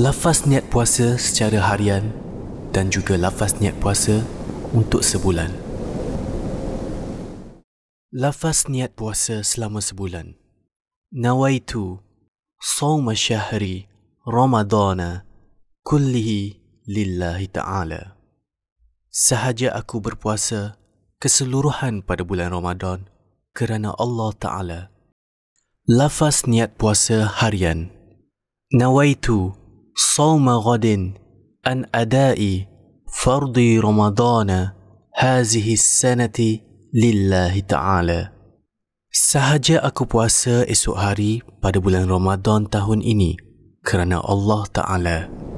Lafaz niat puasa secara harian dan juga lafaz niat puasa untuk sebulan. Lafaz niat puasa selama sebulan. Nawaitu sawma syahri Ramadana kullihi lillahi ta'ala. Sahaja aku berpuasa keseluruhan pada bulan Ramadan kerana Allah Ta'ala. Lafaz niat puasa harian. Nawaitu sawma ghadin an adai fardi Ramadana hazihi sanati lillahi ta'ala. Sahaja aku puasa esok hari pada bulan Ramadan tahun ini kerana Allah Ta'ala.